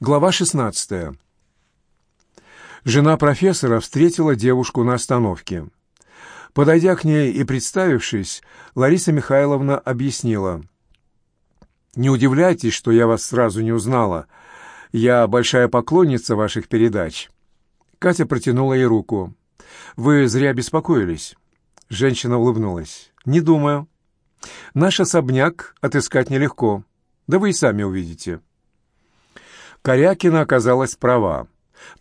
Глава 16. Жена профессора встретила девушку на остановке. Подойдя к ней и представившись, Лариса Михайловна объяснила. «Не удивляйтесь, что я вас сразу не узнала. Я большая поклонница ваших передач». Катя протянула ей руку. «Вы зря беспокоились». Женщина улыбнулась. «Не думаю. Наш особняк отыскать нелегко. Да вы и сами увидите». Корякина оказалась права.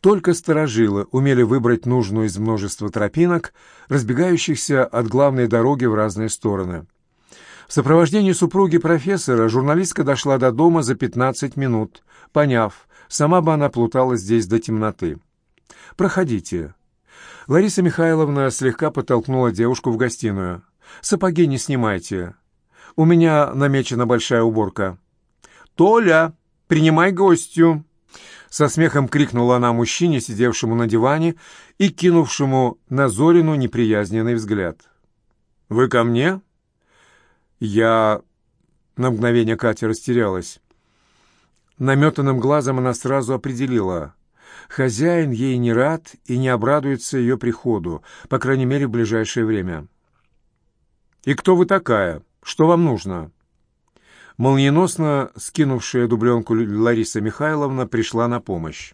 Только сторожилы умели выбрать нужную из множества тропинок, разбегающихся от главной дороги в разные стороны. В сопровождении супруги профессора журналистка дошла до дома за 15 минут, поняв, сама бы она плутала здесь до темноты. «Проходите». Лариса Михайловна слегка подтолкнула девушку в гостиную. «Сапоги не снимайте. У меня намечена большая уборка». «Толя!» «Принимай гостью!» Со смехом крикнула она мужчине, сидевшему на диване и кинувшему на Зорину неприязненный взгляд. «Вы ко мне?» Я... На мгновение Катя растерялась. Наметанным глазом она сразу определила. Хозяин ей не рад и не обрадуется ее приходу, по крайней мере, в ближайшее время. «И кто вы такая? Что вам нужно?» Молниеносно скинувшая дубленку Лариса Михайловна пришла на помощь.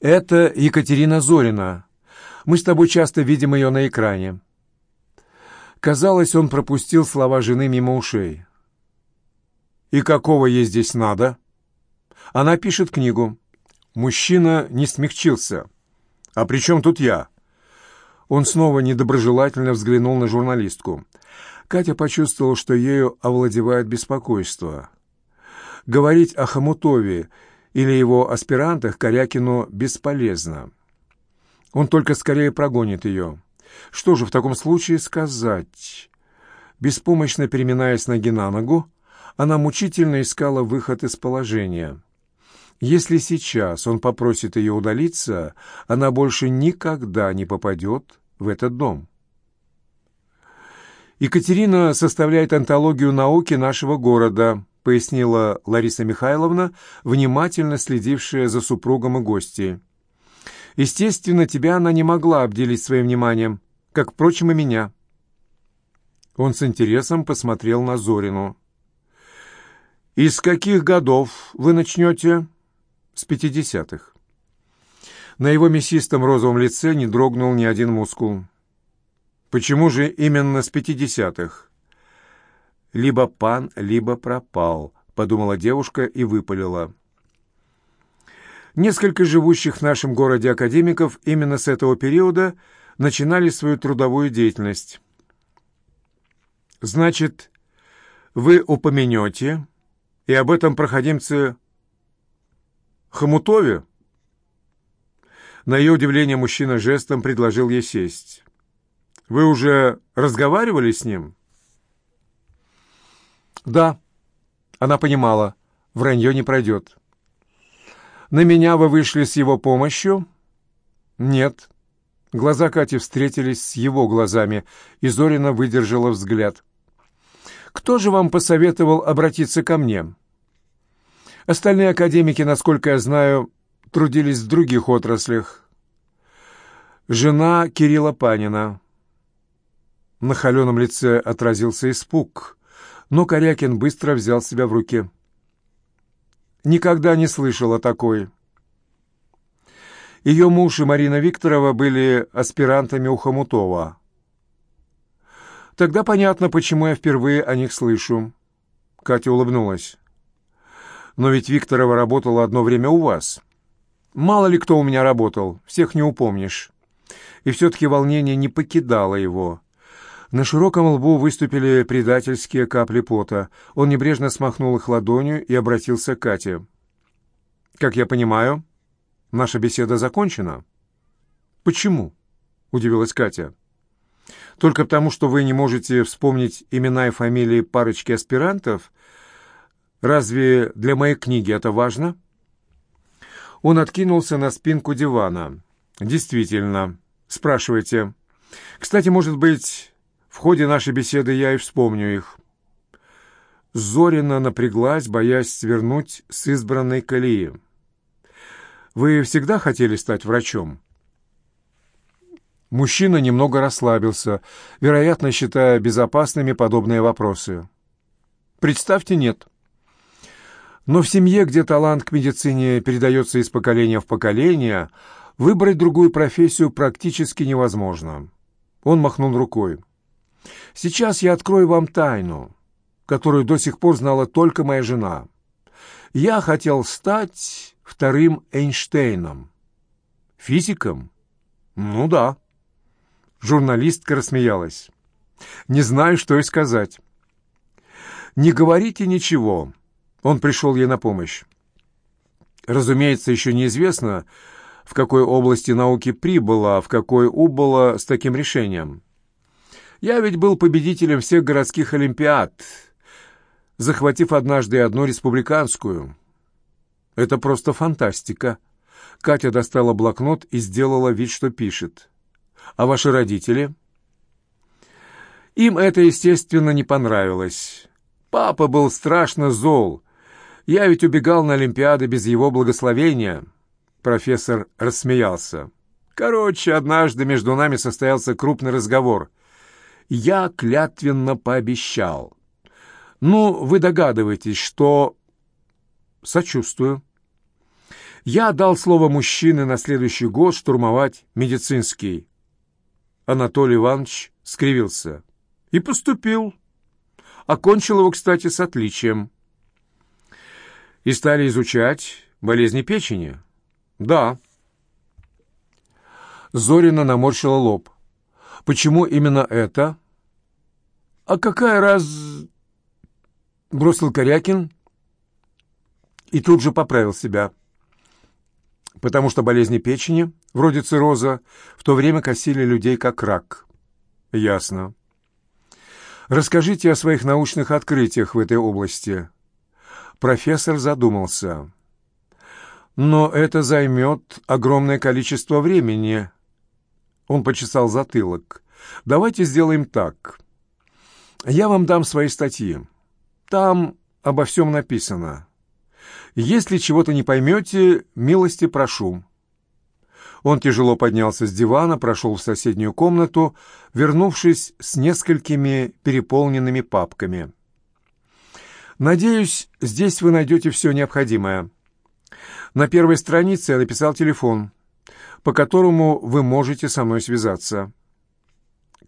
«Это Екатерина Зорина. Мы с тобой часто видим ее на экране». Казалось, он пропустил слова жены мимо ушей. «И какого ей здесь надо?» Она пишет книгу. Мужчина не смягчился. «А при чем тут я?» Он снова недоброжелательно взглянул на журналистку. Катя почувствовала, что ею овладевает беспокойство. Говорить о Хомутове или его аспирантах Корякину бесполезно. Он только скорее прогонит ее. Что же в таком случае сказать? Беспомощно переминаясь ноги на ногу, она мучительно искала выход из положения. Если сейчас он попросит ее удалиться, она больше никогда не попадет в этот дом. «Екатерина составляет антологию науки нашего города», пояснила Лариса Михайловна, внимательно следившая за супругом и гостей. «Естественно, тебя она не могла обделить своим вниманием, как, впрочем, и меня». Он с интересом посмотрел на Зорину. «Из каких годов вы начнете?» «С пятидесятых». На его мясистом розовом лице не дрогнул ни один мускул. Почему же именно с пятидесятых? Либо пан, либо пропал, подумала девушка и выпалила. Несколько живущих в нашем городе академиков именно с этого периода начинали свою трудовую деятельность. Значит, вы упомянете и об этом проходимце Хомутове? На ее удивление мужчина жестом предложил ей сесть. Вы уже разговаривали с ним? Да. Она понимала, вранье не пройдет. На меня вы вышли с его помощью? Нет. Глаза Кати встретились с его глазами, и Зорина выдержала взгляд. Кто же вам посоветовал обратиться ко мне? Остальные академики, насколько я знаю, трудились в других отраслях. Жена Кирилла Панина. На холеном лице отразился испуг, но Корякин быстро взял себя в руки. «Никогда не слышал о такой». Ее муж и Марина Викторова были аспирантами у Хомутова. «Тогда понятно, почему я впервые о них слышу». Катя улыбнулась. «Но ведь Викторова работала одно время у вас. Мало ли кто у меня работал, всех не упомнишь». И все-таки волнение не покидало его. На широком лбу выступили предательские капли пота. Он небрежно смахнул их ладонью и обратился к Кате. «Как я понимаю, наша беседа закончена?» «Почему?» — удивилась Катя. «Только потому, что вы не можете вспомнить имена и фамилии парочки аспирантов? Разве для моей книги это важно?» Он откинулся на спинку дивана. «Действительно. Спрашивайте. Кстати, может быть, в ходе нашей беседы я и вспомню их. Зорина напряглась, боясь свернуть с избранной колеи. Вы всегда хотели стать врачом?» Мужчина немного расслабился, вероятно, считая безопасными подобные вопросы. «Представьте, нет. Но в семье, где талант к медицине передается из поколения в поколение, выбрать другую профессию практически невозможно». Он махнул рукой. «Сейчас я открою вам тайну, которую до сих пор знала только моя жена. Я хотел стать вторым Эйнштейном. Физиком? Ну да». Журналистка рассмеялась. «Не знаю, что и сказать». «Не говорите ничего». Он пришел ей на помощь. Разумеется, еще неизвестно, в какой области науки прибыла, а в какой убыла с таким решением. Я ведь был победителем всех городских олимпиад, захватив однажды одну республиканскую. Это просто фантастика. Катя достала блокнот и сделала вид, что пишет. А ваши родители? Им это, естественно, не понравилось. Папа был страшно зол. Я ведь убегал на Олимпиады без его благословения. Профессор рассмеялся. Короче, однажды между нами состоялся крупный разговор. Я клятвенно пообещал. Ну, вы догадываетесь, что... Сочувствую. Я дал слово мужчины на следующий год штурмовать медицинский. Анатолий Иванович скривился. И поступил. Окончил его, кстати, с отличием. И стали изучать болезни печени? Да. Зорина наморщила лоб. Почему именно это? А какая раз... Бросил Корякин и тут же поправил себя потому что болезни печени, вроде цирроза, в то время косили людей как рак. Ясно. Расскажите о своих научных открытиях в этой области. Профессор задумался. Но это займет огромное количество времени. Он почесал затылок. Давайте сделаем так. Я вам дам свои статьи. Там обо всем написано. Если чего-то не поймете, милости прошу». Он тяжело поднялся с дивана, прошел в соседнюю комнату, вернувшись с несколькими переполненными папками. «Надеюсь, здесь вы найдете все необходимое. На первой странице я написал телефон, по которому вы можете со мной связаться».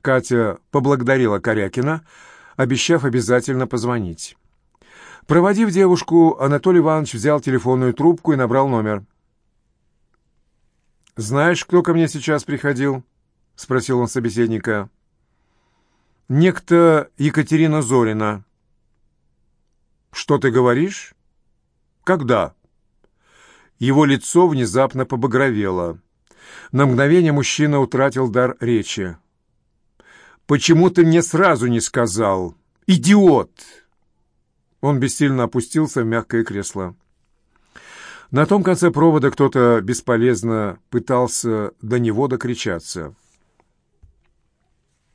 Катя поблагодарила Корякина, обещав обязательно позвонить. Проводив девушку, Анатолий Иванович взял телефонную трубку и набрал номер. «Знаешь, кто ко мне сейчас приходил?» — спросил он собеседника. «Некто Екатерина Зорина». «Что ты говоришь?» «Когда?» Его лицо внезапно побагровело. На мгновение мужчина утратил дар речи. «Почему ты мне сразу не сказал? Идиот!» Он бессильно опустился в мягкое кресло. На том конце провода кто-то бесполезно пытался до него докричаться.